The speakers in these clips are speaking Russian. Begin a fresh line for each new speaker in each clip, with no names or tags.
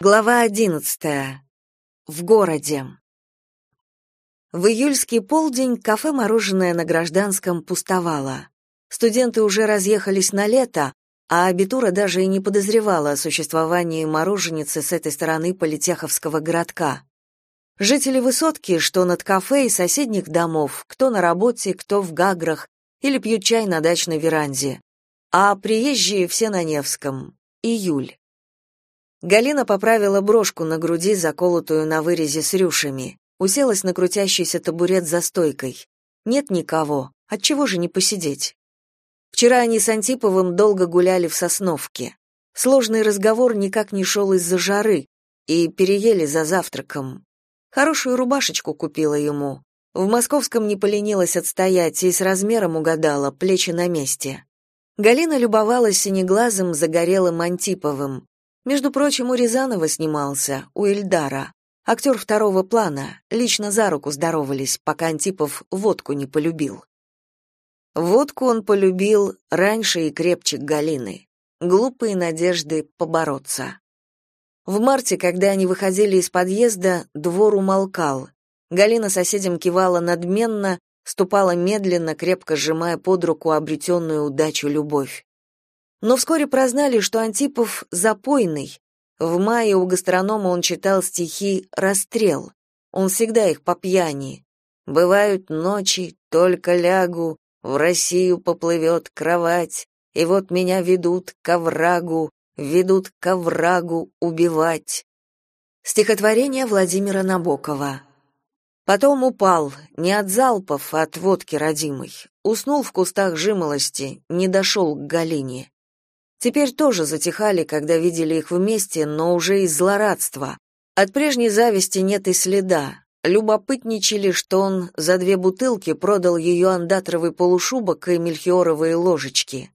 Глава одиннадцатая. В городе. В июльский полдень кафе «Мороженое» на Гражданском пустовало. Студенты уже разъехались на лето, а абитура даже и не подозревала о существовании мороженицы с этой стороны Политеховского городка. Жители высотки, что над кафе и соседних домов, кто на работе, кто в Гаграх, или пьют чай на дачной веранде. А приезжие все на Невском. Июль. Галина поправила брошку на груди, заколотую на вырезе с рюшами. Уселась на крутящийся табурет за стойкой. Нет никого. Отчего же не посидеть? Вчера они с Антиповым долго гуляли в Сосновке. Сложный разговор никак не шел из-за жары, и переели за завтраком. Хорошую рубашечку купила ему. В московском не поленилась отстоять и с размером угадала, плечи на месте. Галина любовалась синеглазым, загорелым Антиповым. Между прочим, у Рязанова снимался, у Эльдара. Актер второго плана, лично за руку здоровались, пока Антипов водку не полюбил. Водку он полюбил раньше и крепче Галины. Глупые надежды побороться. В марте, когда они выходили из подъезда, двор умолкал. Галина соседям кивала надменно, ступала медленно, крепко сжимая под руку обретенную удачу любовь. Но вскоре прознали, что Антипов запойный. В мае у гастронома он читал стихи «Расстрел». Он всегда их по пьяни. «Бывают ночи, только лягу, в Россию поплывет кровать, и вот меня ведут к оврагу, ведут к оврагу убивать». Стихотворение Владимира Набокова. Потом упал, не от залпов, а от водки родимой. Уснул в кустах жимолости, не дошел к Галине. Теперь тоже затихали, когда видели их вместе, но уже из злорадства. От прежней зависти нет и следа. Любопытничали, что он за две бутылки продал ее андатровый полушубок и мельхиоровые ложечки.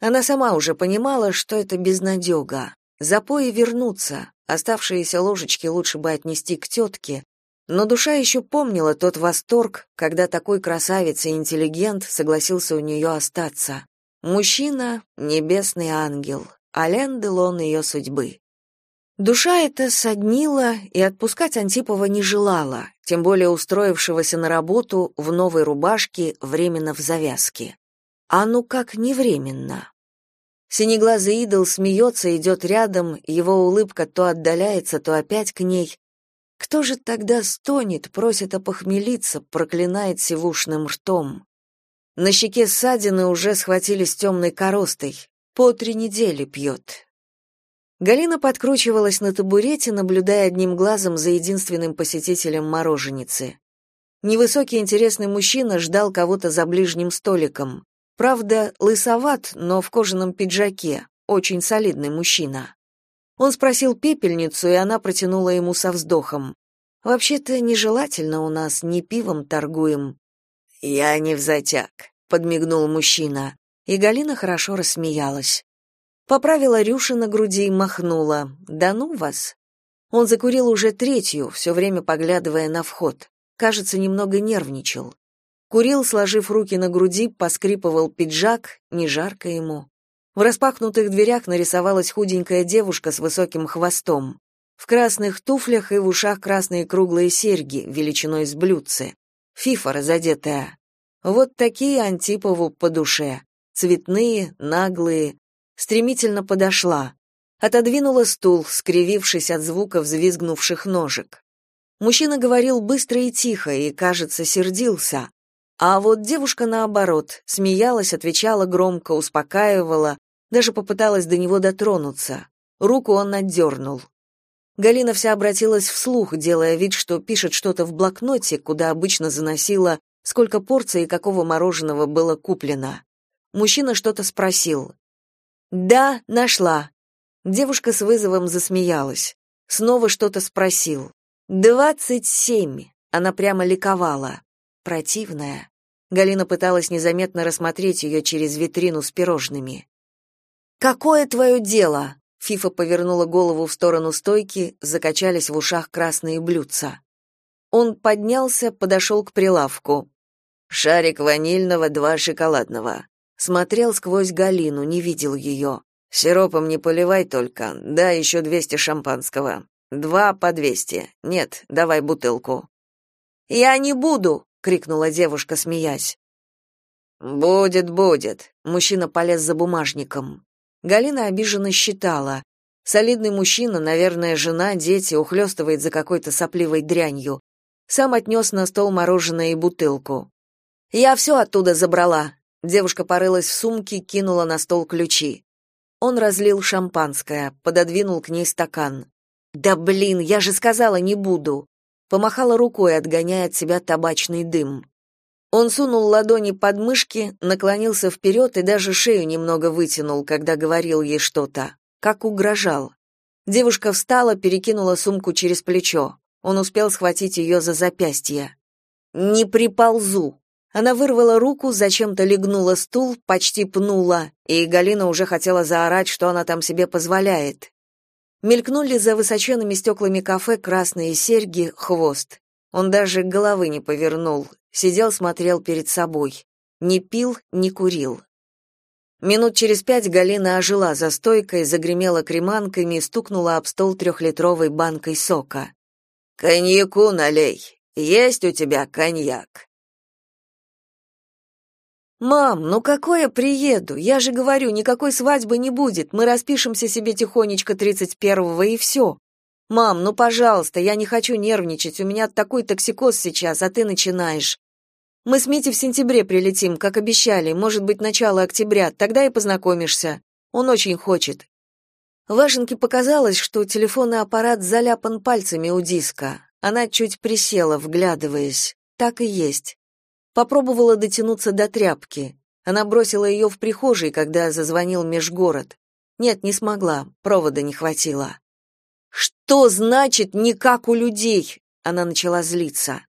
Она сама уже понимала, что это безнадега. Запои вернутся, оставшиеся ложечки лучше бы отнести к тетке, но душа еще помнила тот восторг, когда такой красавец и интеллигент согласился у нее остаться. Мужчина — небесный ангел, Ален Делон ее судьбы. Душа эта соднила и отпускать Антипова не желала, тем более устроившегося на работу в новой рубашке временно в завязке. А ну как не временно? Синеглазый идол смеется, идет рядом, его улыбка то отдаляется, то опять к ней. Кто же тогда стонет, просит опохмелиться, проклинает сивушным ртом? На щеке ссадины уже схватились темной коростой. По три недели пьет. Галина подкручивалась на табурете, наблюдая одним глазом за единственным посетителем мороженицы. Невысокий интересный мужчина ждал кого-то за ближним столиком. Правда, лысоват, но в кожаном пиджаке, очень солидный мужчина. Он спросил пепельницу, и она протянула ему со вздохом. «Вообще-то нежелательно у нас, не пивом торгуем, «Я не в затяг», — подмигнул мужчина, и Галина хорошо рассмеялась. Поправила Рюши на груди и махнула. «Да ну вас!» Он закурил уже третью, все время поглядывая на вход. Кажется, немного нервничал. Курил, сложив руки на груди, поскрипывал пиджак, не жарко ему. В распахнутых дверях нарисовалась худенькая девушка с высоким хвостом. В красных туфлях и в ушах красные круглые серьги, величиной с блюдце. Фифа разодетая. Вот такие Антипову по душе. Цветные, наглые. Стремительно подошла. Отодвинула стул, скривившись от звука взвизгнувших ножек. Мужчина говорил быстро и тихо, и, кажется, сердился. А вот девушка, наоборот, смеялась, отвечала громко, успокаивала, даже попыталась до него дотронуться. Руку он отдернул. Галина вся обратилась вслух, делая вид, что пишет что-то в блокноте, куда обычно заносила, сколько порций и какого мороженого было куплено. Мужчина что-то спросил. «Да, нашла». Девушка с вызовом засмеялась. Снова что-то спросил. «Двадцать семь». Она прямо ликовала. Противная. Галина пыталась незаметно рассмотреть ее через витрину с пирожными. «Какое твое дело?» Фифа повернула голову в сторону стойки, закачались в ушах красные блюдца. Он поднялся, подошел к прилавку. «Шарик ванильного, два шоколадного». Смотрел сквозь Галину, не видел ее.
Сиропом не поливай только, да еще двести шампанского. Два по двести. Нет, давай бутылку.
Я не буду, крикнула девушка, смеясь.
Будет, будет.
Мужчина полез за бумажником. Галина обиженно считала. Солидный мужчина, наверное, жена, дети, ухлёстывает за какой-то сопливой дрянью. Сам отнес на стол мороженое и бутылку. «Я все оттуда забрала». Девушка порылась в сумке, кинула на стол ключи. Он разлил шампанское, пододвинул к ней стакан. «Да блин, я же сказала, не буду!» Помахала рукой, отгоняя от себя табачный дым. Он сунул ладони под мышки, наклонился вперед и даже шею немного вытянул, когда говорил ей что-то, как угрожал. Девушка встала, перекинула сумку через плечо. Он успел схватить ее за запястье. «Не приползу!» Она вырвала руку, зачем-то легнула стул, почти пнула, и Галина уже хотела заорать, что она там себе позволяет. Мелькнули за высоченными стеклами кафе красные серьги, хвост. Он даже головы не повернул, сидел, смотрел перед собой. Не пил, не курил. Минут через пять Галина ожила за стойкой, загремела креманками и стукнула об стол трехлитровой банкой сока.
«Коньяку налей. Есть у тебя коньяк?»
«Мам, ну какой я приеду? Я же говорю, никакой свадьбы не будет. Мы распишемся себе тихонечко тридцать первого и все. Мам, ну, пожалуйста, я не хочу нервничать. У меня такой токсикоз сейчас, а ты начинаешь. Мы с Митей в сентябре прилетим, как обещали, может быть, начало октября, тогда и познакомишься. Он очень хочет. Вашеньке показалось, что телефонный аппарат заляпан пальцами у диска. Она чуть присела, вглядываясь. Так и есть. Попробовала дотянуться до тряпки. Она бросила ее в прихожей, когда зазвонил межгород. Нет, не смогла, провода не хватило. Что значит «не как у людей»? Она начала злиться.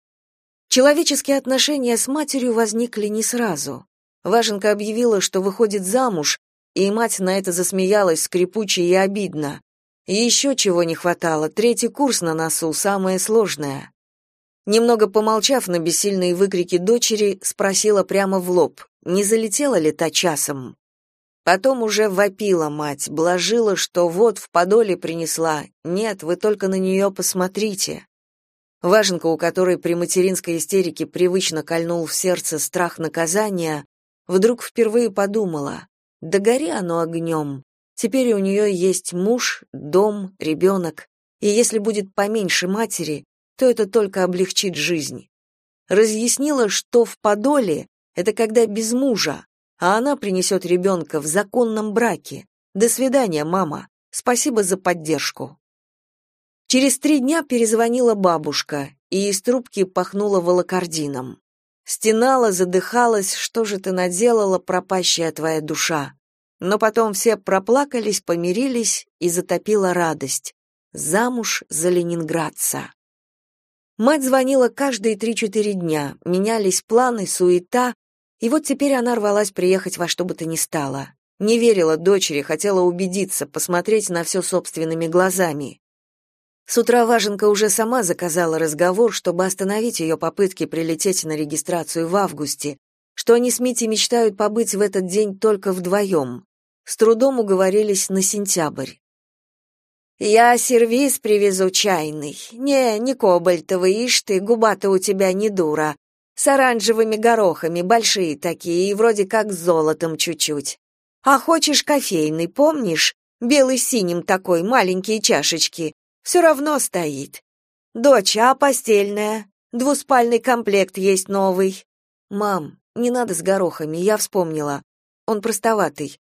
Человеческие отношения с матерью возникли не сразу. Важенка объявила, что выходит замуж, и мать на это засмеялась скрипуче и обидно. Еще чего не хватало, третий курс на носу, самое сложное. Немного помолчав на бессильные выкрики дочери, спросила прямо в лоб, не залетела ли та часом. Потом уже вопила мать, блажила, что вот в подоле принесла. Нет, вы только на нее посмотрите. Важенка, у которой при материнской истерике привычно кольнул в сердце страх наказания, вдруг впервые подумала, да гори оно огнем. Теперь у нее есть муж, дом, ребенок, и если будет поменьше матери, то это только облегчит жизнь. Разъяснила, что в подоле — это когда без мужа, а она принесет ребенка в законном браке. До свидания, мама. Спасибо за поддержку. Через три дня перезвонила бабушка, и из трубки пахнуло волокордином. Стенала, задыхалась, что же ты наделала, пропащая твоя душа. Но потом все проплакались, помирились, и затопила радость. Замуж за ленинградца. Мать звонила каждые три-четыре дня, менялись планы, суета, и вот теперь она рвалась приехать во что бы то ни стало. Не верила дочери, хотела убедиться, посмотреть на все собственными глазами. С утра Важенка уже сама заказала разговор, чтобы остановить ее попытки прилететь на регистрацию в августе, что они с Митей мечтают побыть в этот день только вдвоем. С трудом уговорились на сентябрь. «Я сервиз привезу чайный. Не, не кобальтовый, ишь ты, губа-то у тебя не дура. С оранжевыми горохами, большие такие, и вроде как с золотом чуть-чуть. А хочешь кофейный, помнишь? Белый с синим такой, маленькие чашечки все равно стоит. Дочь, а постельная? Двуспальный комплект есть новый. Мам, не надо с горохами, я вспомнила. Он простоватый.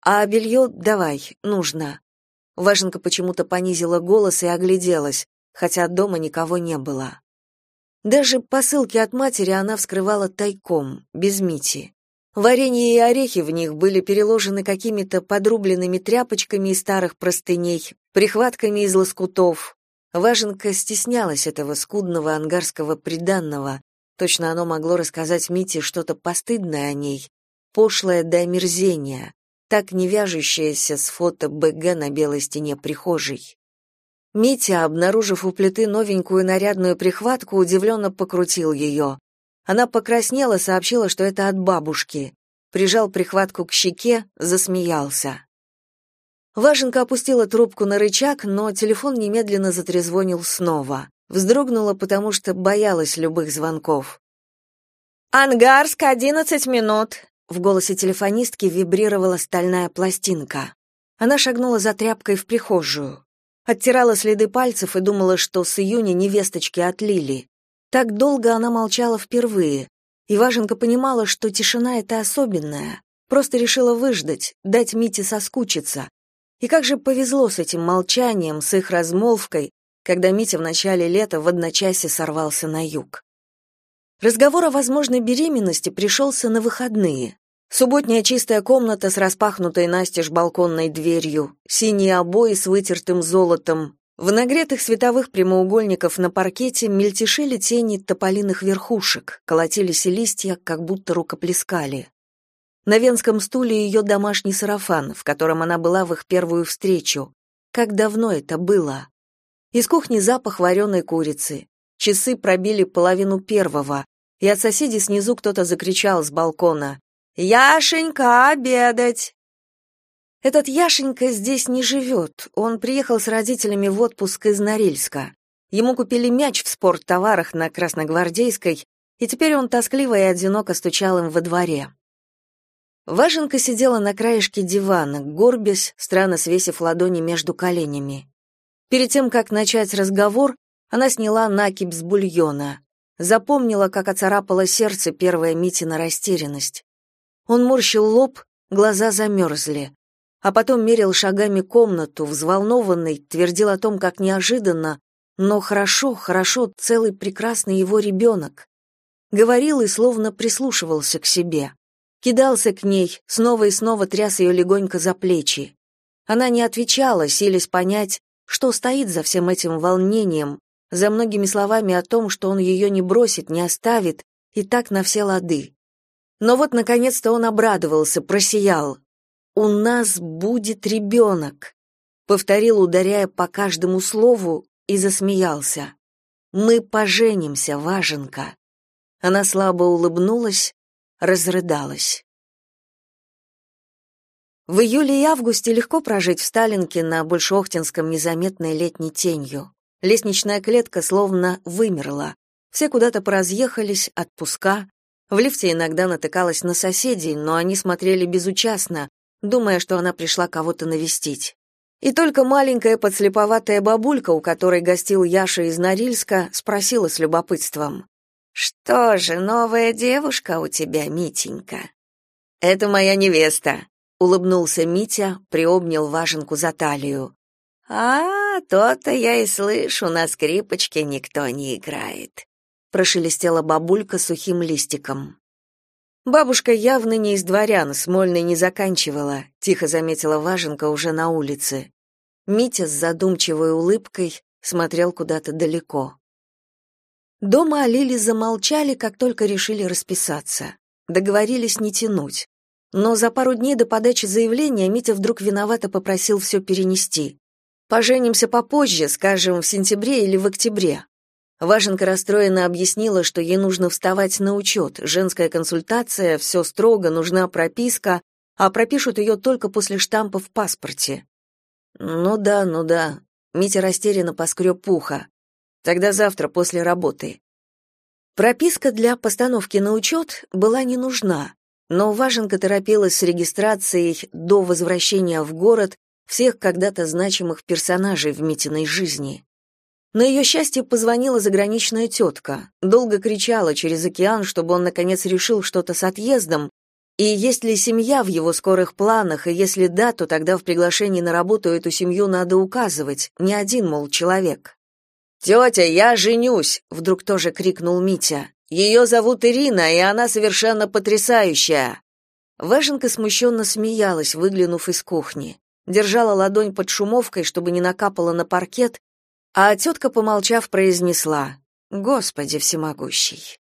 А белье давай, нужно. Важенка почему-то понизила голос и огляделась, хотя дома никого не было. Даже посылки от матери она вскрывала тайком, без Мити. Варенье и орехи в них были переложены какими-то подрубленными тряпочками из старых простыней, прихватками из лоскутов. Важенка стеснялась этого скудного ангарского приданного. Точно оно могло рассказать Мите что-то постыдное о ней, пошлое до омерзения, так не вяжущееся с фото БГ на белой стене прихожей. Митя, обнаружив у плиты новенькую нарядную прихватку, удивленно покрутил ее. Она покраснела, сообщила, что это от бабушки. Прижал прихватку к щеке, засмеялся. Важенка опустила трубку на рычаг, но телефон немедленно затрезвонил снова. Вздрогнула, потому что боялась любых звонков. «Ангарск, одиннадцать минут!» В голосе телефонистки вибрировала стальная пластинка. Она шагнула за тряпкой в прихожую. Оттирала следы пальцев и думала, что с июня невесточки отлили. Так долго она молчала впервые. И Важенка понимала, что тишина — это особенная. Просто решила выждать, дать Мите соскучиться, и как же повезло с этим молчанием, с их размолвкой, когда Митя в начале лета в одночасье сорвался на юг. Разговор о возможной беременности пришелся на выходные. Субботняя чистая комната с распахнутой настежь балконной дверью, синие обои с вытертым золотом. В нагретых световых прямоугольников на паркете мельтешили тени тополиных верхушек, колотились листья, как будто рукоплескали. На венском стуле ее домашний сарафан, в котором она была в их первую встречу. Как давно это было? Из кухни запах вареной курицы. Часы пробили половину первого, и от соседей снизу кто-то закричал с балкона «Яшенька, обедать!» Этот Яшенька здесь не живет. Он приехал с родителями в отпуск из Норильска. Ему купили мяч в спорттоварах на Красногвардейской, и теперь он тоскливо и одиноко стучал им во дворе. Важенка сидела на краешке дивана, горбясь, странно свесив ладони между коленями. Перед тем, как начать разговор, она сняла накипь с бульона. Запомнила, как оцарапало сердце первая Митина растерянность. Он морщил лоб, глаза замерзли. А потом мерил шагами комнату, взволнованный, твердил о том, как неожиданно, но хорошо, хорошо, целый прекрасный его ребенок. Говорил и словно прислушивался к себе. Кидался к ней, снова и снова тряс ее легонько за плечи. Она не отвечала, силясь понять, что стоит за всем этим волнением, за многими словами о том, что он ее не бросит, не оставит, и так на все лады. Но вот, наконец-то, он обрадовался, просиял. «У нас будет ребенок», — повторил, ударяя по каждому слову, и засмеялся. «Мы поженимся, Важенка». Она слабо улыбнулась, разрыдалась. В июле и августе легко прожить в Сталинке на Большохтинском незаметной летней тенью. Лестничная клетка словно вымерла. Все куда-то поразъехались, отпуска. В лифте иногда натыкалась на соседей, но они смотрели безучастно, думая, что она пришла кого-то навестить. И только маленькая подслеповатая бабулька, у которой гостил Яша из Норильска, спросила с любопытством. Что же, новая девушка у тебя, Митенька? Это моя невеста, улыбнулся Митя, приобнял Важенку за талию. А, то-то я и слышу, на скрипочке никто не играет, прошелестела бабулька сухим листиком. Бабушка явно не из дворян, Смольной не заканчивала, тихо заметила Важенка уже на улице. Митя с задумчивой улыбкой смотрел куда-то далеко. Дома Лили замолчали, как только решили расписаться. Договорились не тянуть. Но за пару дней до подачи заявления Митя вдруг виновато попросил все перенести. «Поженимся попозже, скажем, в сентябре или в октябре». Важенка расстроенно объяснила, что ей нужно вставать на учет, женская консультация, все строго, нужна прописка, а пропишут ее только после штампа в паспорте. «Ну да, ну да», — Митя растерянно поскреб ухо. Тогда завтра после работы. Прописка для постановки на учет была не нужна, но Важенка торопилась с регистрацией до возвращения в город всех когда-то значимых персонажей в Митиной жизни. На ее счастье позвонила заграничная тетка, долго кричала через океан, чтобы он наконец решил что-то с отъездом, и есть ли семья в его скорых планах, и если да, то тогда в приглашении на работу эту семью надо указывать, не один, мол, человек. «Тетя, я женюсь!» — вдруг тоже крикнул Митя. «Ее зовут Ирина, и она совершенно потрясающая!» Важенка смущенно смеялась, выглянув из кухни. Держала ладонь под шумовкой, чтобы не накапало на паркет, а тетка, помолчав, произнесла «Господи всемогущий».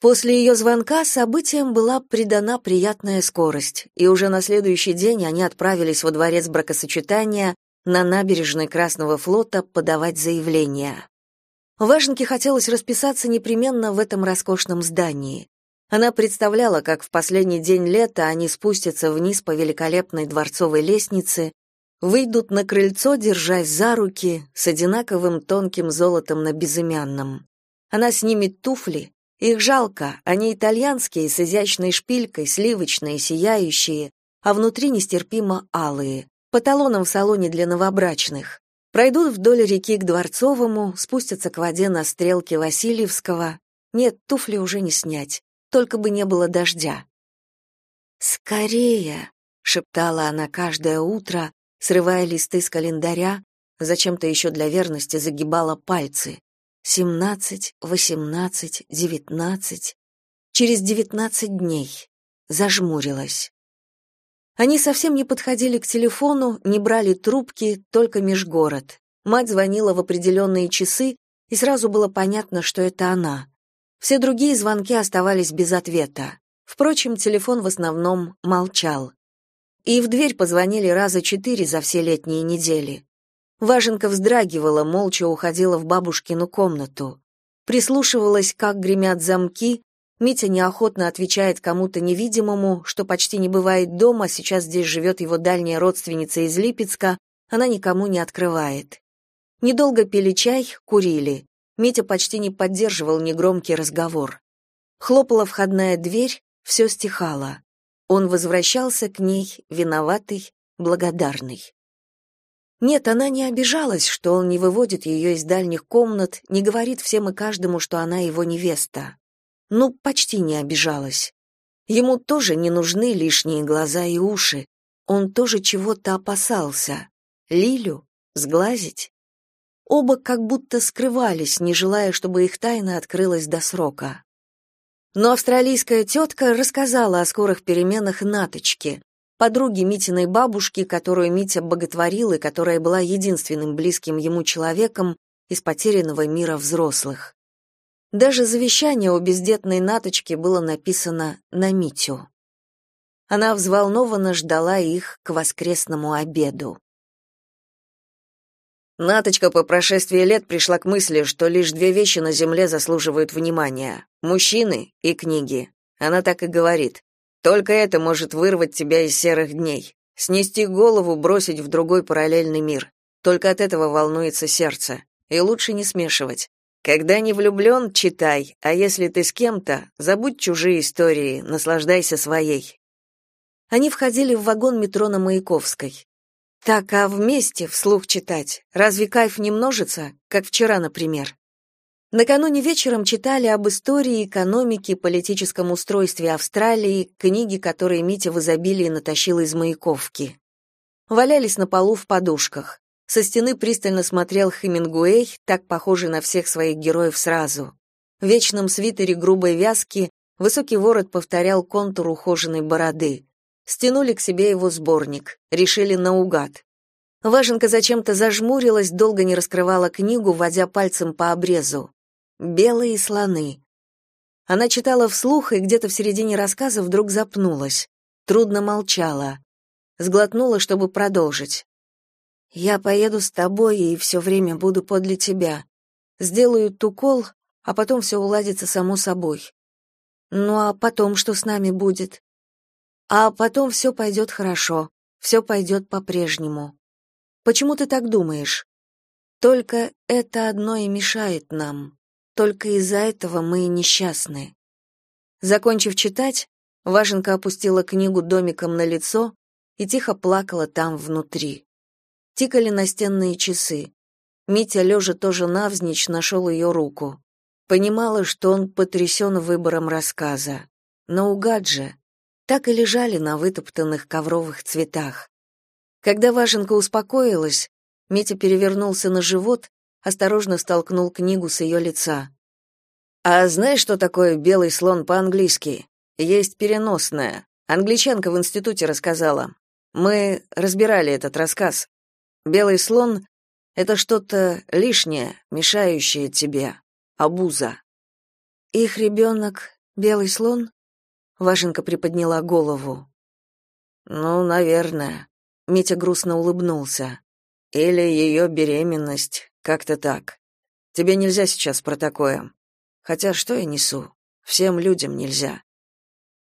После ее звонка событиям была придана приятная скорость, и уже на следующий день они отправились во дворец бракосочетания, на набережной Красного флота подавать заявление. Важенке хотелось расписаться непременно в этом роскошном здании. Она представляла, как в последний день лета они спустятся вниз по великолепной дворцовой лестнице, выйдут на крыльцо, держась за руки, с одинаковым тонким золотом на безымянном. Она снимет туфли, их жалко, они итальянские, с изящной шпилькой, сливочные, сияющие, а внутри нестерпимо алые, по талонам в салоне для новобрачных. Пройдут вдоль реки к Дворцовому, спустятся к воде на стрелке Васильевского. Нет, туфли уже не снять, только бы не было дождя. «Скорее!» — шептала она каждое утро, срывая листы с календаря, зачем-то еще для верности загибала пальцы. Семнадцать, восемнадцать, девятнадцать. Через девятнадцать дней. Зажмурилась. Они совсем не подходили к телефону, не брали трубки, только межгород. Мать звонила в определенные часы, и сразу было понятно, что это она. Все другие звонки оставались без ответа. Впрочем, телефон в основном молчал. И в дверь позвонили раза четыре за все летние недели. Важенка вздрагивала, молча уходила в бабушкину комнату. Прислушивалась, как гремят замки, Митя неохотно отвечает кому-то невидимому, что почти не бывает дома, сейчас здесь живет его дальняя родственница из Липецка, она никому не открывает. Недолго пили чай, курили. Митя почти не поддерживал негромкий разговор. Хлопала входная дверь, все стихало. Он возвращался к ней, виноватый, благодарный. Нет, она не обижалась, что он не выводит ее из дальних комнат, не говорит всем и каждому, что она его невеста. Ну, почти не обижалась. Ему тоже не нужны лишние глаза и уши. Он тоже чего-то опасался. Лилю? Сглазить? Оба как будто скрывались, не желая, чтобы их тайна открылась до срока. Но австралийская тетка рассказала о скорых переменах Наточке, подруги Митиной бабушки, которую Митя боготворил и которая была единственным близким ему человеком из потерянного мира взрослых. Даже завещание у бездетной Наточки было написано на Митю. Она взволнованно ждала их к воскресному обеду.
Наточка по прошествии лет пришла к мысли, что лишь две вещи на земле заслуживают внимания — мужчины и книги. Она так и говорит. Только это может вырвать тебя из серых дней, снести голову, бросить в другой параллельный мир. Только от этого волнуется сердце. И лучше не смешивать. Когда не влюблен, читай, а если ты с кем-то, забудь чужие истории, наслаждайся своей.
Они входили в вагон метро на Маяковской. Так, а вместе вслух читать, разве кайф не множится, как вчера, например? Накануне вечером читали об истории, экономике, политическом устройстве Австралии, книги, которые Митя в изобилии натащил из Маяковки. Валялись на полу в подушках. Со стены пристально смотрел Хемингуэй, так похожий на всех своих героев сразу. В вечном свитере грубой вязки высокий ворот повторял контур ухоженной бороды. Стянули к себе его сборник, решили наугад. Важенка зачем-то зажмурилась, долго не раскрывала книгу, водя пальцем по обрезу. Белые слоны. Она читала вслух и где-то в середине рассказа вдруг запнулась. Трудно молчала. Сглотнула, чтобы продолжить. «Я поеду с тобой и все время буду подле тебя. Сделают укол, а потом все уладится само собой. Ну а потом что с нами будет? А потом все пойдет хорошо, все пойдет по-прежнему. Почему ты так думаешь? Только это одно и мешает нам. Только из-за этого мы несчастны. Закончив читать, Важенка опустила книгу домиком на лицо и тихо плакала там внутри. Тикали настенные часы. Митя, лежа тоже навзничь, нашел ее руку. Понимала, что он потрясен выбором рассказа. Наугад же. Так и лежали на вытоптанных ковровых цветах. Когда Важенка успокоилась, Митя перевернулся на живот осторожно столкнул книгу с ее лица. А знаешь, что такое белый слон по-английски? Есть переносное. Англичанка в институте рассказала. Мы разбирали этот рассказ. Белый слон это что-то лишнее, мешающее тебе, обуза. Их ребенок — белый слон? Важенка приподняла голову. Ну, наверное. Митя грустно улыбнулся. Или ее беременность. Как-то так. Тебе нельзя сейчас про такое. Хотя что я несу? Всем людям нельзя.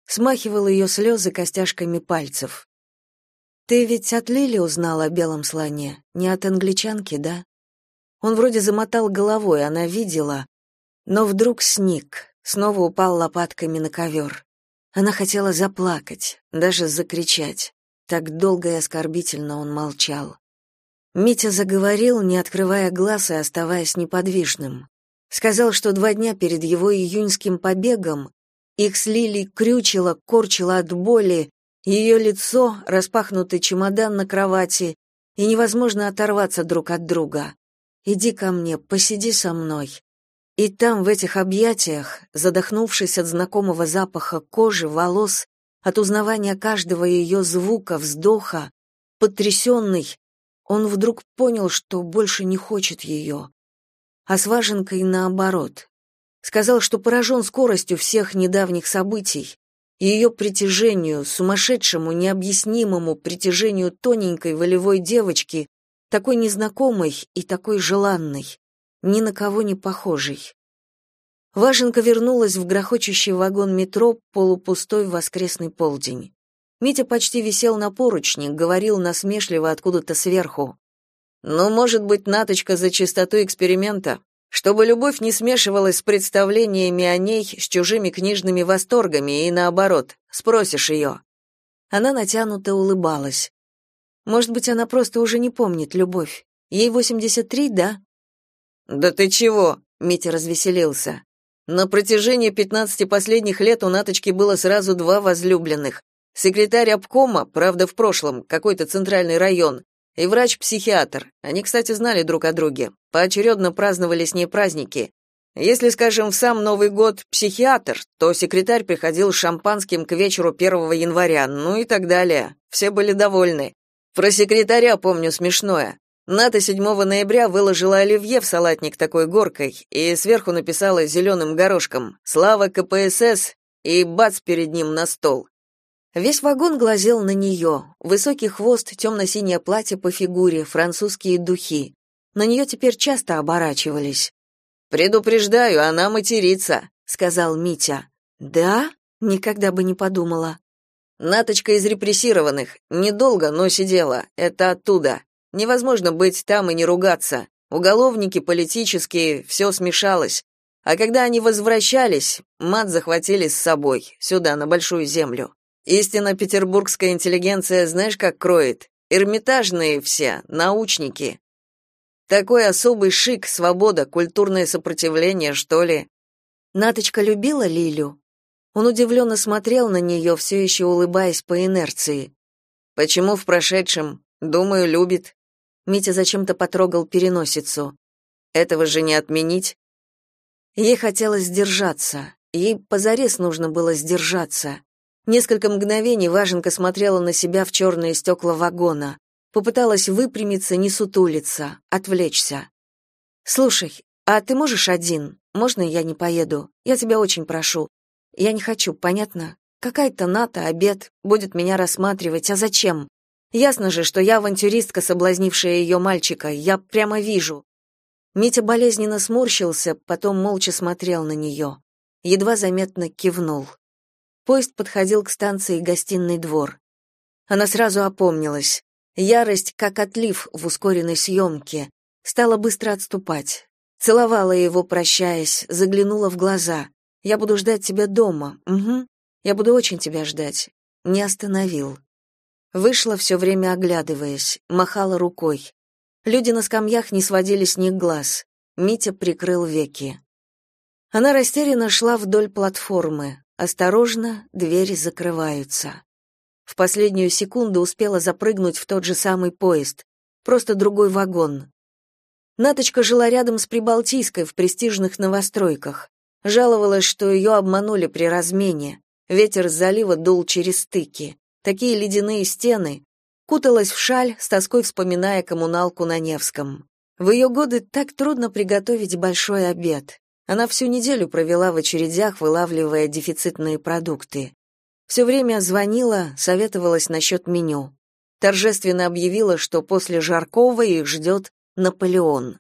Смахивал ее слезы костяшками пальцев. Ты ведь от Лили узнала о белом слоне, не от англичанки, да? Он вроде замотал головой, она видела, но вдруг сник, снова упал лопатками на ковер. Она хотела заплакать, даже закричать. Так долго и оскорбительно он молчал. Митя заговорил, не открывая глаз и оставаясь неподвижным. Сказал, что два дня перед его июньским побегом их с Лили крючило, корчило от боли, ее лицо, распахнутый чемодан на кровати, и невозможно оторваться друг от друга. «Иди ко мне, посиди со мной». И там, в этих объятиях, задохнувшись от знакомого запаха кожи, волос, от узнавания каждого ее звука, вздоха, потрясенный, он вдруг понял, что больше не хочет ее. А с Важенкой наоборот. Сказал, что поражен скоростью всех недавних событий, ее притяжению, сумасшедшему, необъяснимому притяжению тоненькой волевой девочки, такой незнакомой и такой желанной, ни на кого не похожей. Важенка вернулась в грохочущий вагон метро, полупустой в воскресный полдень. Митя почти висел на поручне, говорил насмешливо откуда-то сверху. «Ну, может быть, Наточка за чистоту эксперимента? чтобы любовь не смешивалась с представлениями о ней с чужими книжными восторгами и наоборот, спросишь ее». Она натянуто улыбалась. Может быть, она просто уже не помнит любовь. Ей 83, да? Да ты чего? Митя развеселился. На протяжении 15 последних лет у Наточки было сразу два возлюбленных. Секретарь обкома, правда, в прошлом, какой-то центральный район, и врач-психиатр. Они, кстати, знали друг о друге. Поочередно праздновали с ней праздники. Если, скажем, в сам Новый год психиатр, то секретарь приходил с шампанским к вечеру 1 января, ну и так далее. Все были довольны. Про секретаря помню смешное. Ната 7 ноября выложила оливье в салатник такой горкой и сверху написала зеленым горошком «Слава КПСС» и бац перед ним на стол. Весь вагон глазел на нее. Высокий хвост, темно-синее платье по фигуре, французские духи. На нее теперь часто оборачивались. «Предупреждаю, она матерится», — сказал Митя. «Да? Никогда бы не подумала». «Наточка из репрессированных. Недолго, но сидела. Это оттуда. Невозможно быть там и не ругаться. Уголовники, политические, все смешалось. А когда они возвращались, мат захватили с собой, сюда, на Большую Землю. Истинно петербургская интеллигенция знаешь, как кроет? Эрмитажные все, научники. Такой особый шик, свобода, культурное сопротивление, что ли. Наточка любила Лилю. Он удивленно смотрел на нее, все еще улыбаясь по инерции. Почему в прошедшем? Думаю, любит. Митя зачем-то потрогал переносицу. Этого же не отменить. Ей хотелось сдержаться. Ей позарез нужно было сдержаться. Несколько мгновений Важенка смотрела на себя в черные стекла вагона. Попыталась выпрямиться, не сутулиться, отвлечься. «Слушай, а ты можешь один? Можно я не поеду? Я тебя очень прошу. Я не хочу, понятно? Какая-то НАТО, обед, будет меня рассматривать, а зачем? Ясно же, что я авантюристка, соблазнившая ее мальчика, я прямо вижу». Митя болезненно сморщился, потом молча смотрел на нее. Едва заметно кивнул. Поезд подходил к станции Гостиный двор. Она сразу опомнилась. Ярость, как отлив в ускоренной съемке, стала быстро отступать. Целовала его, прощаясь, заглянула в глаза. «Я буду ждать тебя дома. Угу. Я буду очень тебя ждать». Не остановил. Вышла все время оглядываясь, махала рукой. Люди на скамьях не сводили с них глаз. Митя прикрыл веки. Она растерянно шла вдоль платформы. Осторожно, двери закрываются. В последнюю секунду успела запрыгнуть в тот же самый поезд, просто другой вагон. Наточка жила рядом с Прибалтийской в престижных новостройках. Жаловалась, что ее обманули при размене. Ветер с залива дул через стыки. Такие ледяные стены. Куталась в шаль, с тоской вспоминая коммуналку на Невском. В ее годы так трудно приготовить большой обед. Она всю неделю провела в очередях, вылавливая дефицитные продукты. Все время звонила, советовалась насчет меню. Торжественно объявила, что после Жаркова их ждет Наполеон.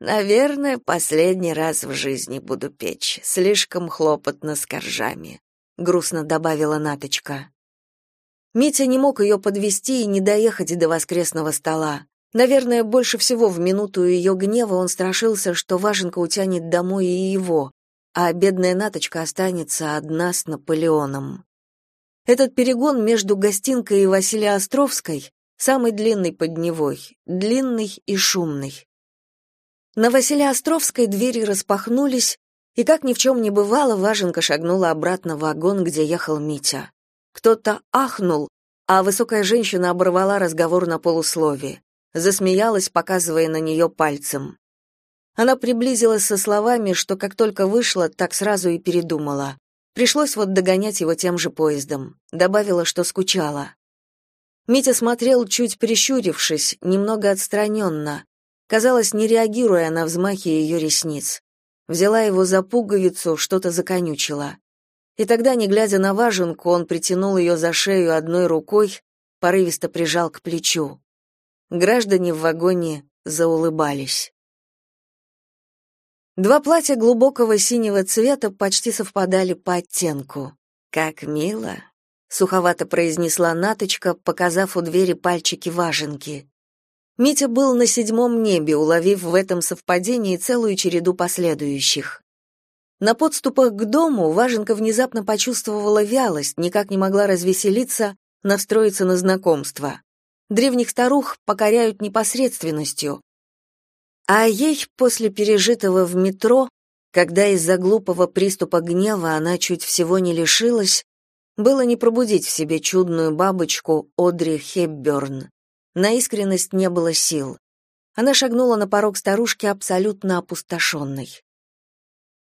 «Наверное, последний раз в жизни буду печь. Слишком хлопотно с коржами», — грустно добавила Наточка. Митя не мог ее подвести и не доехать до воскресного стола. Наверное, больше всего в минуту ее гнева он страшился, что Важенка утянет домой и его, а бедная Наточка останется одна с Наполеоном. Этот перегон между гостинкой и Василия Островской самый длинный под Невой, длинный и шумный. На Василия Островской двери распахнулись, и как ни в чем не бывало, Важенка шагнула обратно в вагон, где ехал Митя. Кто-то ахнул, а высокая женщина оборвала разговор на полуслове. Засмеялась, показывая на нее пальцем. Она приблизилась со словами, что как только вышла, так сразу и передумала. Пришлось вот догонять его тем же поездом. Добавила, что скучала. Митя смотрел, чуть прищурившись, немного отстраненно, казалось, не реагируя на взмахи ее ресниц. Взяла его за пуговицу, что-то законючила. И тогда, не глядя на важенку, он притянул ее за шею одной рукой, порывисто прижал к плечу. Граждане в вагоне заулыбались. Два платья глубокого синего цвета почти совпадали по оттенку. «Как мило!» — суховато произнесла Наточка, показав у двери пальчики важенки. Митя был на седьмом небе, уловив в этом совпадении целую череду последующих. На подступах к дому Важенка внезапно почувствовала вялость, никак не могла развеселиться, настроиться на знакомство. Древних старух покоряют непосредственностью, а ей после пережитого в метро, когда из-за глупого приступа гнева она чуть всего не лишилась, было не пробудить в себе чудную бабочку Одри Хепберн. На искренность не было сил. Она шагнула на порог старушки абсолютно опустошенной.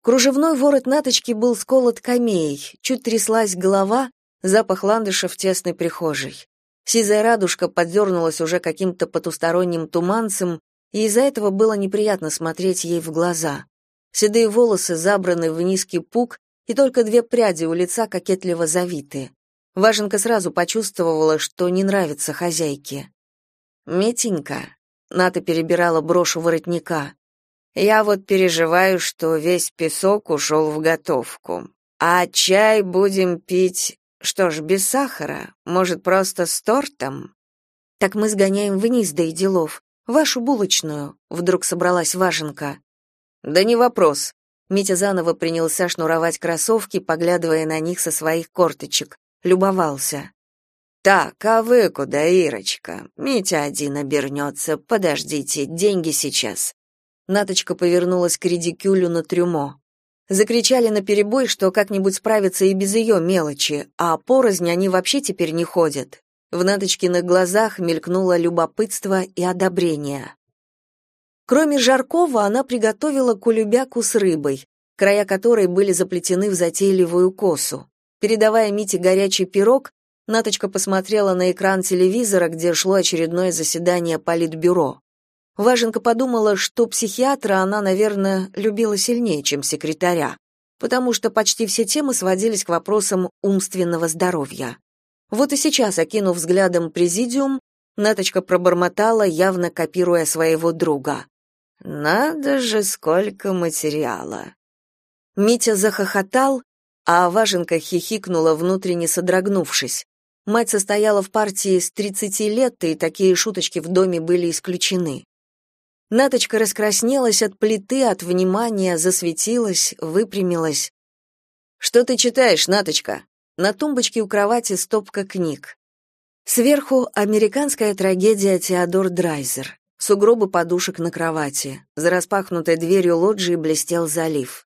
Кружевной ворот наточки был сколот камеей, чуть тряслась голова, запах ландыша в тесной прихожей. Сизая радужка подернулась уже каким-то потусторонним туманцем, и из-за этого было неприятно смотреть ей в глаза. Седые волосы забраны в низкий пук, и только две пряди у лица кокетливо завиты. Важенка сразу почувствовала, что не нравится хозяйке. «Митенька», — Ната перебирала брошь воротника, «я вот переживаю, что весь песок ушел в готовку. А чай будем пить, что ж, без сахара, может, просто с тортом?» «Так мы сгоняем вниз до делов. Вашу булочную, вдруг собралась Важенка. Да не вопрос. Митя заново принялся шнуровать кроссовки, поглядывая на них со своих корточек. Любовался. Так, а вы куда, Ирочка? Митя один обернется. Подождите, деньги сейчас. Наточка повернулась к редикюлю на трюмо. Закричали на перебой, что как-нибудь справиться и без ее мелочи, а порознь они вообще теперь не ходят. В Наточкиных глазах мелькнуло любопытство и одобрение. Кроме жаркого, она приготовила кулебяку с рыбой, края которой были заплетены в затейливую косу. Передавая Мите горячий пирог, Наточка посмотрела на экран телевизора, где шло очередное заседание политбюро. Важенка подумала, что психиатра она, наверное, любила сильнее, чем секретаря, потому что почти все темы сводились к вопросам умственного здоровья. Вот и сейчас, окинув взглядом президиум, Наточка пробормотала, явно копируя своего друга. «Надо же, сколько материала!» Митя захохотал, а Важенка хихикнула, внутренне содрогнувшись. Мать состояла в партии с 30 лет, и такие шуточки в доме были исключены. Наточка раскраснелась от плиты, от внимания, засветилась, выпрямилась. «Что ты читаешь, Наточка?» На тумбочке у кровати стопка книг. Сверху американская трагедия Теодор Драйзер. Сугробы подушек на кровати. За распахнутой дверью лоджии блестел залив.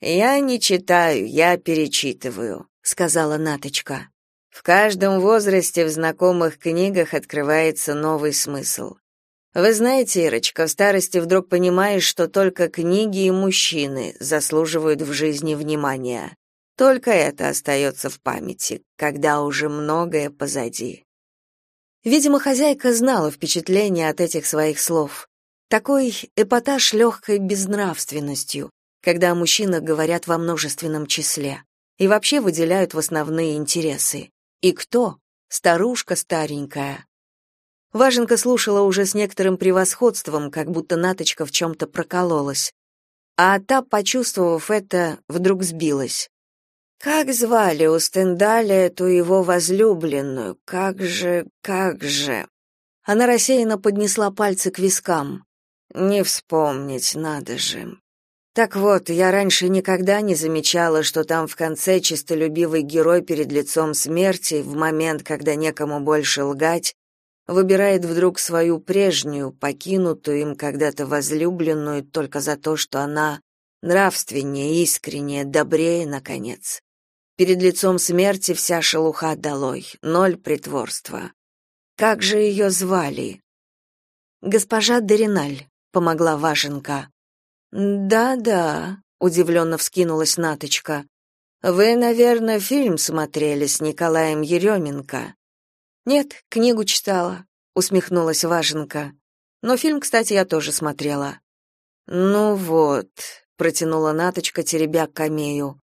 «Я не читаю, я перечитываю», — сказала Наточка. «В каждом возрасте в знакомых книгах открывается новый смысл. Вы знаете, Ирочка, в старости вдруг понимаешь, что только книги и мужчины заслуживают в жизни внимания. Только это остается в памяти, когда уже многое позади. Видимо, хозяйка знала впечатление от этих своих слов. Такой эпатаж легкой безнравственностью, когда о мужчинах говорят во множественном числе и вообще выделяют в основные интересы. И кто? Старушка старенькая. Важенка слушала уже с некоторым превосходством, как будто Наточка в чем-то прокололась. А та, почувствовав это, вдруг сбилась. Как звали у Стендаля эту его возлюбленную? Как же, как же? Она рассеянно поднесла пальцы к вискам. Не вспомнить, надо же. Так вот, я раньше никогда не замечала, что там в конце чистолюбивый герой перед лицом смерти, в момент, когда некому больше лгать, выбирает вдруг свою прежнюю, покинутую им когда-то возлюбленную только за то, что она нравственнее, искреннее, добрее, наконец. Перед лицом смерти вся шелуха долой, ноль притворства. Как же ее звали? Госпожа Дериналь, помогла Важенка. Да-да, удивленно вскинулась Наточка. Вы, наверное, фильм смотрели с Николаем Еременко. Нет, книгу читала, усмехнулась Важенка. Но фильм, кстати, я тоже смотрела. Ну вот, протянула Наточка, теребя камею.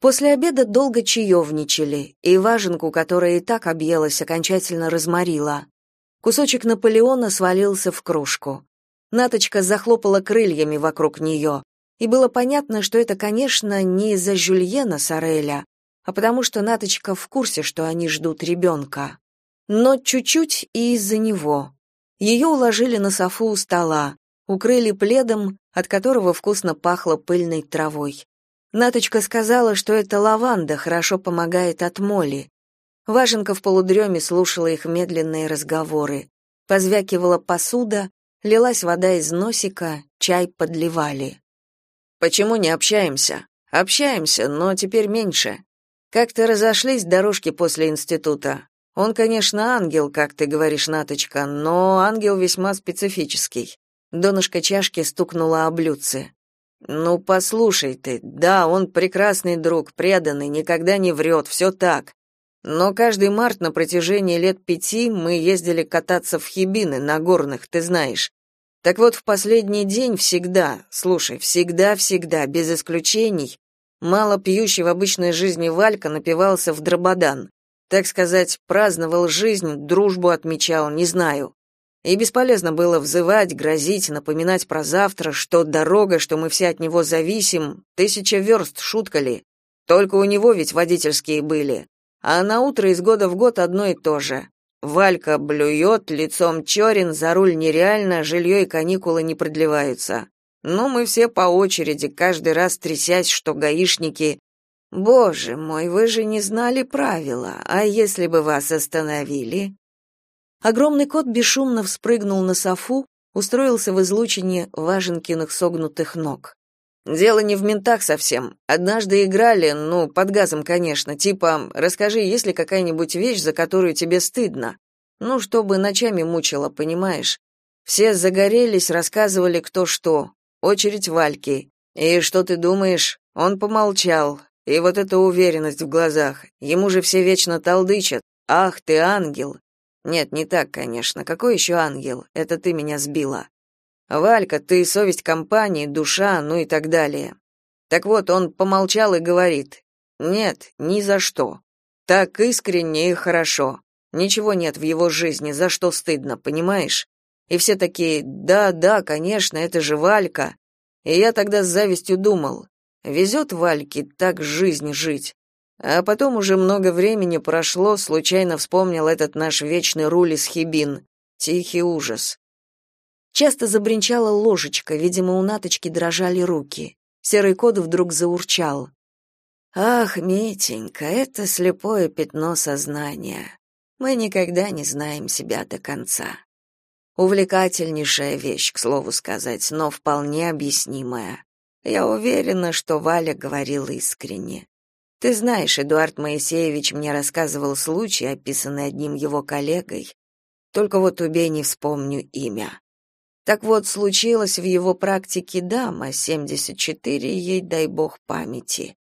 После обеда долго чаевничали, и Важенку, которая и так объелась, окончательно разморила. Кусочек Наполеона свалился в кружку. Наточка захлопала крыльями вокруг нее, и было понятно, что это, конечно, не из-за Жюльена Сареля, а потому что Наточка в курсе, что они ждут ребенка. Но чуть-чуть и из-за него. Ее уложили на софу у стола, укрыли пледом, от которого вкусно пахло пыльной травой. Наточка сказала, что это лаванда хорошо помогает от моли. Важенка в полудреме слушала их медленные разговоры. Позвякивала посуда, лилась вода из носика, чай подливали. «Почему не общаемся?» «Общаемся, но теперь меньше. Как-то разошлись дорожки после института. Он, конечно, ангел, как ты говоришь, Наточка, но ангел весьма специфический. Донышко чашки стукнуло о блюдце. Ну, послушай ты, да, он прекрасный друг, преданный, никогда не врет, все так. Но каждый март на протяжении лет пяти мы ездили кататься в Хибины на горных, ты знаешь. Так вот, в последний день всегда, слушай, всегда-всегда, без исключений, мало пьющий в обычной жизни Валька напивался в дрободан. Так сказать, праздновал жизнь, дружбу отмечал, не знаю. И бесполезно было взывать, грозить, напоминать про завтра, что дорога, что мы все от него зависим, тысяча верст, шутка ли. Только у него ведь водительские были. А на утро из года в год одно и то же. Валька блюет, лицом черен, за руль нереально, жилье и каникулы не продлеваются. Но мы все по очереди, каждый раз трясясь, что гаишники... Боже мой, вы же не знали правила, а если бы вас остановили? Огромный кот бесшумно вспрыгнул на софу, устроился в излучине Важенкиных согнутых ног. Дело не в ментах совсем. Однажды играли, ну, под газом, конечно, типа «расскажи, есть ли какая-нибудь вещь, за которую тебе стыдно?» Ну, чтобы ночами мучило, понимаешь? Все загорелись, рассказывали кто что. Очередь Вальки. И что ты думаешь? Он помолчал. И вот эта уверенность в глазах. Ему же все вечно толдычат. «Ах, ты ангел!» Нет, не так, конечно. Какой еще ангел? Это ты меня сбила. Валька, ты совесть компании, душа, ну и так далее. Так вот, он помолчал и говорит: "Нет, ни за что. Так искренне и хорошо. Ничего нет в его жизни, за что стыдно, понимаешь? И все такие: "Да, да, конечно, это же Валька". И я тогда с завистью думал: везет Вальке так жизнь жить. А потом уже много времени прошло, случайно вспомнил этот наш вечный руль из Хибин. Тихий ужас. Часто забринчала ложечка, видимо, у Наточки дрожали руки. Серый кот вдруг заурчал. Ах, Митенька, это слепое пятно сознания. Мы никогда не знаем себя до конца. Увлекательнейшая вещь, к слову сказать, но вполне объяснимая. Я уверена, что Валя говорила искренне. Ты знаешь, Эдуард Моисеевич мне рассказывал случай, описанный одним его коллегой. Только вот убей не вспомню имя. Так вот, случилось в его практике дама, 74, ей дай бог памяти.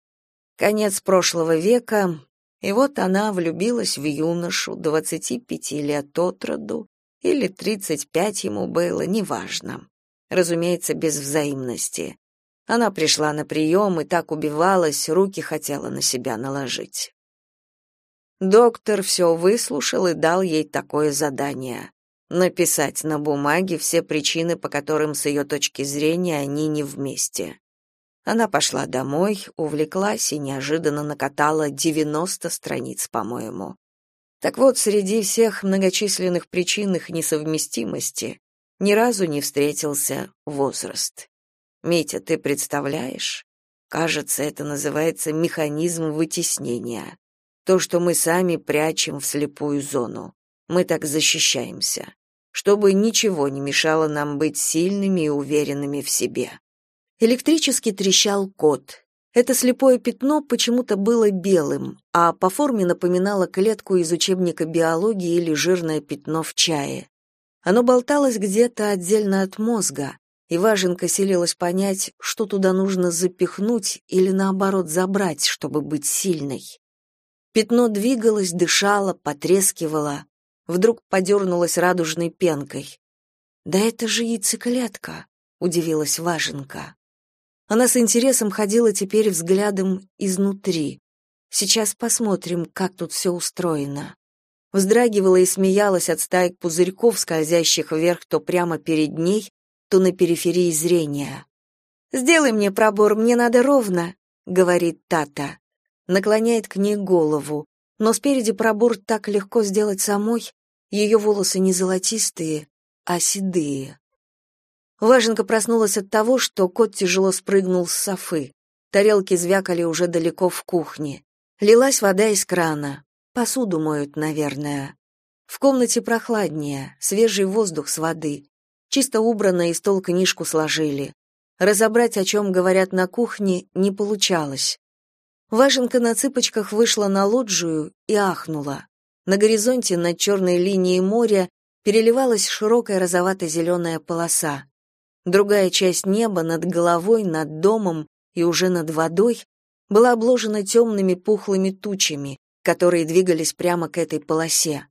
Конец прошлого века, и вот она влюбилась в юношу, 25 лет от роду, или 35 ему было, неважно. Разумеется, без взаимности. Она пришла на прием и так убивалась, руки хотела на себя наложить. Доктор все выслушал и дал ей такое задание написать на бумаге все причины, по которым с ее точки зрения они не вместе. Она пошла домой, увлеклась и неожиданно накатала 90 страниц, по-моему. Так вот, среди всех многочисленных причин их несовместимости ни разу не встретился возраст. Митя, ты представляешь? Кажется, это называется механизм вытеснения. То, что мы сами прячем в слепую зону. Мы так защищаемся, чтобы ничего не мешало нам быть сильными и уверенными в себе. Электрически трещал кот. Это слепое пятно почему-то было белым, а по форме напоминало клетку из учебника биологии или жирное пятно в чае. Оно болталось где-то отдельно от мозга, и Важенка селилась понять, что туда нужно запихнуть или наоборот забрать, чтобы быть сильной. Пятно двигалось, дышало, потрескивало, вдруг подернулось радужной пенкой. «Да это же яйцеклетка!» — удивилась Важенка. Она с интересом ходила теперь взглядом изнутри. Сейчас посмотрим, как тут все устроено. Вздрагивала и смеялась от стаек пузырьков, скользящих вверх то прямо перед ней, то на периферии зрения. «Сделай мне пробор, мне надо ровно», — говорит Тата. Наклоняет к ней голову, но спереди пробор так легко сделать самой, ее волосы не золотистые, а седые. Важенка проснулась от того, что кот тяжело спрыгнул с софы. Тарелки звякали уже далеко в кухне. Лилась вода из крана. Посуду моют, наверное. В комнате прохладнее, свежий воздух с воды. Чисто убрано и стол книжку сложили. Разобрать, о чем говорят на кухне, не получалось. Важенка на цыпочках вышла на лоджию и ахнула. На горизонте над черной линией моря переливалась широкая розовато-зеленая полоса. Другая часть неба над головой, над домом и уже над водой была обложена темными пухлыми тучами, которые двигались прямо к этой полосе.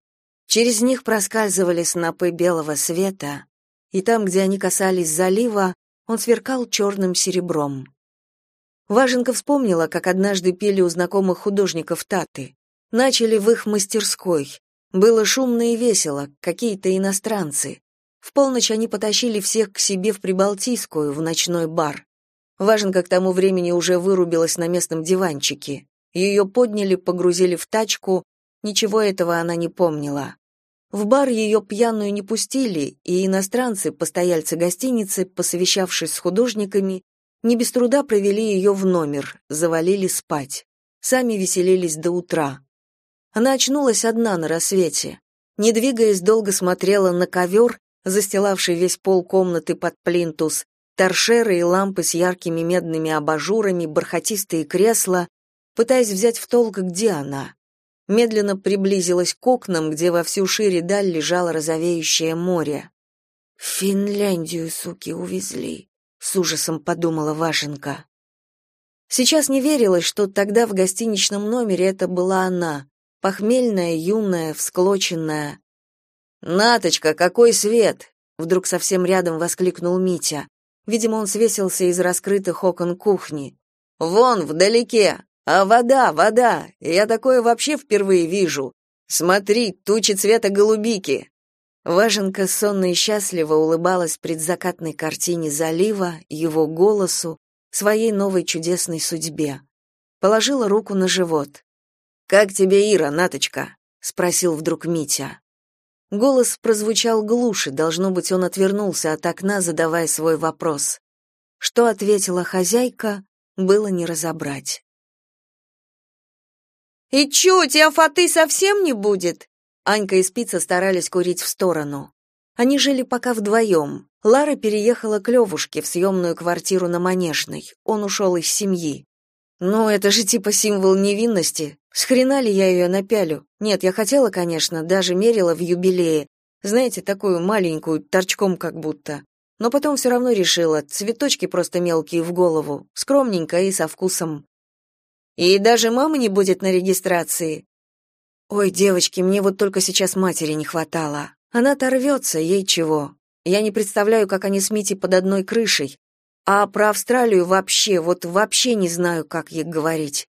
Через них проскальзывали снопы белого света, и там, где они касались залива, он сверкал черным серебром. Важенка вспомнила, как однажды пели у знакомых художников Таты. Начали в их мастерской. Было шумно и весело, какие-то иностранцы. В полночь они потащили всех к себе в Прибалтийскую, в ночной бар. Важенка к тому времени уже вырубилась на местном диванчике. Ее подняли, погрузили в тачку, ничего этого она не помнила. В бар ее пьяную не пустили, и иностранцы, постояльцы гостиницы, посовещавшись с художниками, не без труда провели ее в номер, завалили спать. Сами веселились до утра. Она очнулась одна на рассвете. Не двигаясь, долго смотрела на ковер, застилавший весь пол комнаты под плинтус, торшеры и лампы с яркими медными абажурами, бархатистые кресла, пытаясь взять в толк, где она. Медленно приблизилась к окнам, где во всю шире даль лежало розовеющее море. «В Финляндию, суки, увезли», — с ужасом подумала Вашенка. Сейчас не верилось, что тогда в гостиничном номере это была она, похмельная, юная, всклоченная, «Наточка, какой свет!» — вдруг совсем рядом воскликнул Митя. Видимо, он свесился из раскрытых окон кухни. «Вон, вдалеке! А вода, вода! Я такое вообще впервые вижу! Смотри, тучи цвета голубики!» Важенка сонно и счастливо улыбалась предзакатной картине залива, его голосу, своей новой чудесной судьбе. Положила руку на живот. «Как тебе Ира, Наточка?» — спросил вдруг Митя. Голос прозвучал глуше, должно быть, он отвернулся от окна, задавая свой вопрос. Что ответила хозяйка, было не разобрать. «И чё, у тебя фаты совсем не будет?» Анька и Спица старались курить в сторону. Они жили пока вдвоем. Лара переехала к Левушке в съемную квартиру на Манежной. Он ушел из семьи. «Ну, это же типа символ невинности. С хрена ли я ее напялю? Нет, я хотела, конечно, даже мерила в юбилее. Знаете, такую маленькую, торчком как будто. Но потом все равно решила, цветочки просто мелкие в голову, скромненько и со вкусом. И даже мамы не будет на регистрации. Ой, девочки, мне вот только сейчас матери не хватало. Она торвется, ей чего. Я не представляю, как они с Митей под одной крышей. А про Австралию вообще, вот вообще не знаю, как ей говорить.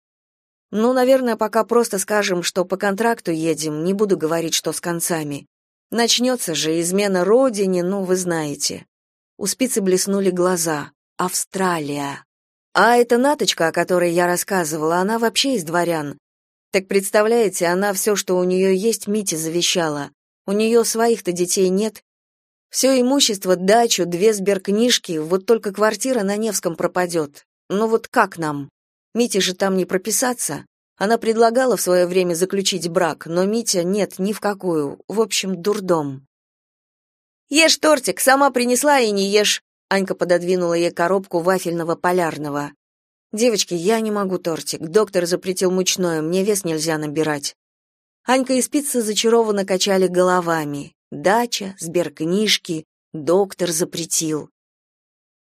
Ну, наверное, пока просто скажем, что по контракту едем, не буду говорить, что с концами. Начнется же измена родине, ну, вы знаете. У спицы блеснули глаза. Австралия. А эта Наточка, о которой я рассказывала, она вообще из дворян. Так представляете, она все, что у нее есть, Мите завещала. У нее своих-то детей нет. Все имущество, дачу, две сберкнижки, вот только квартира на Невском пропадет. Ну вот как нам? Мите же там не прописаться. Она предлагала в свое время заключить брак, но Митя нет ни в какую. В общем, дурдом. «Ешь тортик, сама принесла и не ешь», Анька пододвинула ей коробку вафельного полярного. «Девочки, я не могу тортик. Доктор запретил мучное, мне вес нельзя набирать». Анька и спица зачарованно качали головами. Дача, сберкнижки, доктор запретил.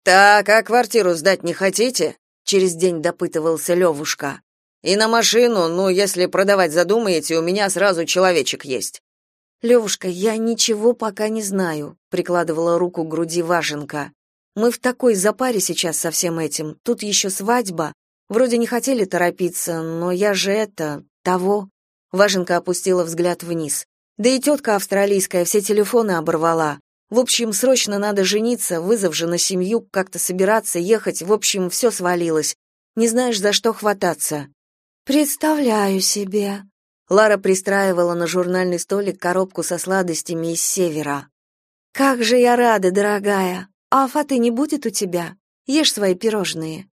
«Так, а квартиру сдать не хотите?» — через день допытывался Левушка. «И на машину, ну, если продавать задумаете, у меня сразу человечек есть».
«Левушка, я ничего пока не знаю», — прикладывала руку к груди Важенка. Мы в такой запаре сейчас со всем этим. Тут еще свадьба. Вроде не хотели торопиться, но я же это... того...» Важенка опустила взгляд вниз. «Да и тетка австралийская все телефоны оборвала. В общем, срочно надо жениться, вызов же на семью, как-то собираться, ехать, в общем, все свалилось. Не знаешь, за что хвататься». «Представляю себе». Лара пристраивала на журнальный столик коробку со сладостями из севера. «Как же я рада, дорогая! А фаты не будет у тебя? Ешь свои пирожные.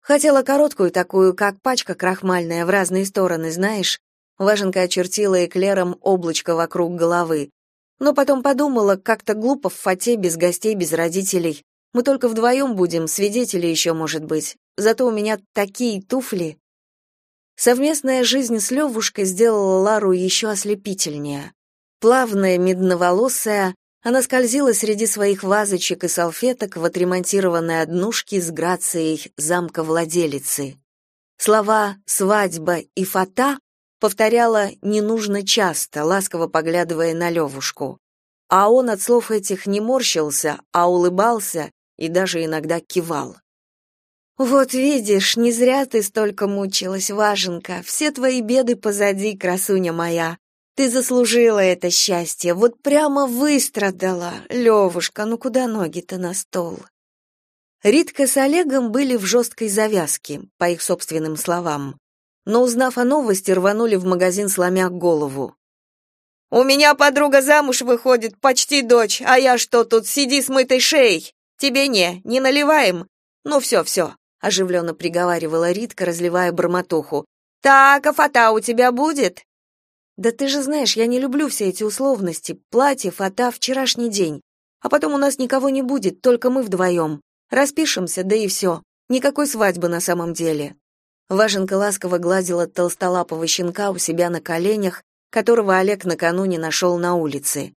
Хотела короткую такую, как пачка крахмальная, в разные стороны, знаешь? Важенка очертила эклером облачко вокруг головы. Но потом подумала, как-то глупо в фате без гостей, без родителей. Мы только вдвоем будем, свидетели еще, может быть. Зато у меня такие туфли. Совместная жизнь с Левушкой сделала Лару еще ослепительнее. Плавная, медноволосая, она скользила среди своих вазочек и салфеток в отремонтированной однушке с грацией замка владелицы. Слова «свадьба» и «фата» повторяла не нужно часто, ласково поглядывая на Левушку. А он от слов этих не морщился, а улыбался и даже иногда кивал. «Вот видишь, не зря ты столько мучилась, Важенка. Все твои беды позади, красуня моя. Ты заслужила это счастье, вот прямо выстрадала. Левушка, ну куда ноги-то на стол? Ритка с Олегом были в жесткой завязке, по их собственным словам. Но, узнав о новости, рванули в магазин, сломя голову. «У меня подруга замуж выходит, почти дочь, а я что тут, сиди с мытой шеей? Тебе не, не наливаем? Ну все, все», — оживленно приговаривала Ритка, разливая бормотуху. «Так, а фата у тебя будет?» Да ты же знаешь, я не люблю все эти условности. Платье, фата, вчерашний день. А потом у нас никого не будет, только мы вдвоем. Распишемся, да и все. Никакой свадьбы на самом деле. Важенка ласково гладила толстолапого щенка у себя на коленях, которого Олег накануне нашел на улице.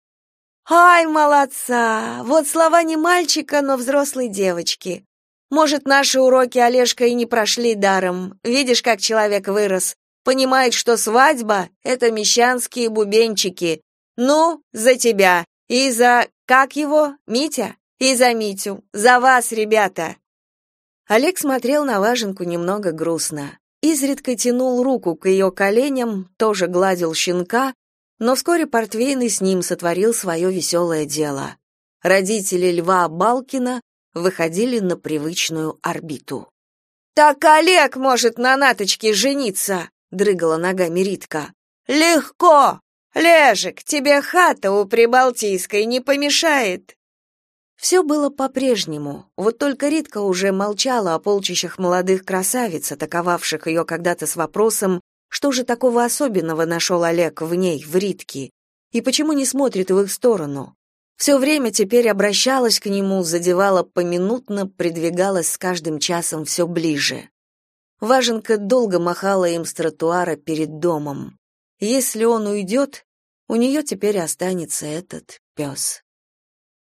«Ай, молодца! Вот слова не мальчика, но взрослой девочки. Может, наши уроки Олежка и не прошли даром. Видишь, как человек вырос. Понимает, что свадьба — это мещанские бубенчики. Ну, за тебя. И за... Как его? Митя? И за Митю. За вас, ребята. Олег смотрел на Важенку немного грустно. Изредка тянул руку к ее коленям, тоже гладил щенка, но вскоре портвейный с ним сотворил свое веселое дело. Родители Льва Балкина выходили на привычную орбиту. «Так Олег может на Наточке жениться!» Дрыгала ногами Ритка. Легко. Лежик, тебе хата у Прибалтийской не помешает. Все было по-прежнему, вот только Ритка уже молчала о полчищах молодых красавиц, атаковавших ее когда-то с вопросом, что же такого особенного нашел Олег в ней, в Ритке, и почему не смотрит в их сторону. Все время теперь обращалась к нему, задевала поминутно, придвигалась с каждым часом все ближе. Важенка долго махала им с тротуара перед домом. Если он уйдет, у нее теперь останется этот пес.